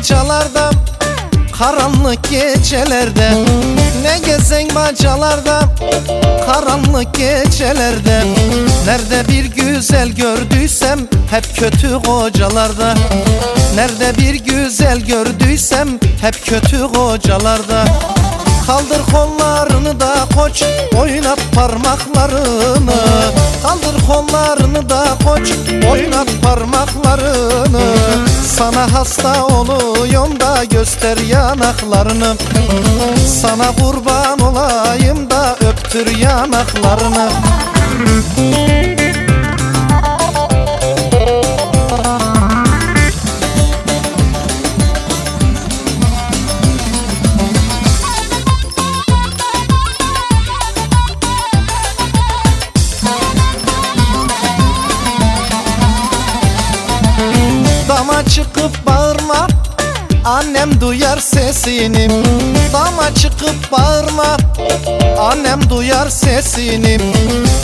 bacalarda Karanlık gecelerde. Ne gezen bacalarda Karanlık gecelerde. Nerede bir güzel gördüysem Hep kötü kocalarda. Nerede bir güzel gördüysem Hep kötü kocalarda. Kaldır kollarını da koç Oynat parmaklarını. Kaldır kollarını da koç Oynat parmaklarını Sana hasta oluyorum da göster yanaklarını. Sana kurban olayım da öptür yanaklarını çıkıp bağırma. Annem duyar sesini. Dama çıkıp bağırma. Annem duyar sesini.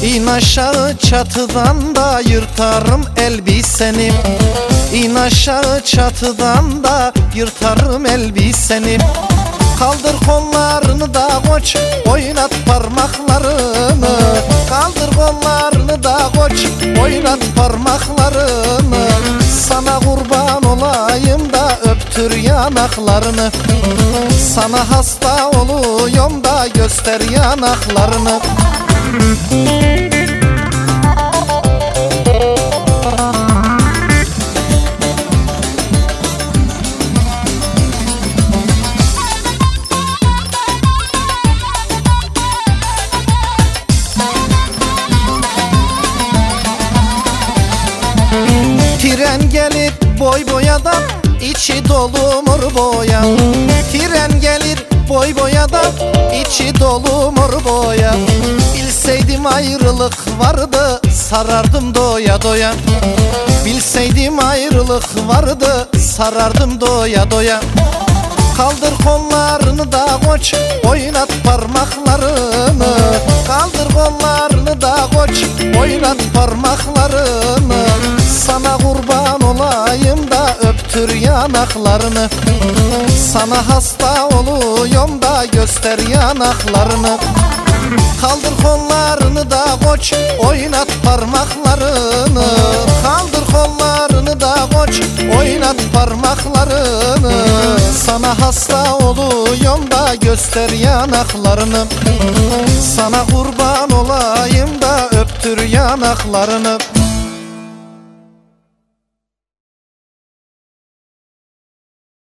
İn aşağı çatıdan da yırtarım elbiseni. İn aşağı çatıdan da yırtarım elbiseni. Kaldır kollarını da koç Oynat parmaklarını. Kaldır kollarını da koç Oynat parmaklarını. Sana kurban öptür yanaklarını. Sana hasta oluyorum da göster yanaklarını. Tren gelir boy boya da içi dolu mor boya. Tren gelir boy boya da içi dolu mor boya. Bilseydim ayrılık vardı sarardım doya doya. Bilseydim ayrılık vardı sarardım doya doya. Kaldır kollarını da koç Oynat parmaklarını. Kaldır kollarını da koç Oynat parmaklarını. Sana kurban olayım öptür yanaklarını. Sana hasta oluyorum da göster yanaklarını. Kaldır kollarını da koç Oynat parmaklarını. Kaldır kollarını da koç Oynat parmaklarını. Sana hasta oluyorum da göster yanaklarını. Sana kurban olayım da öptür yanaklarını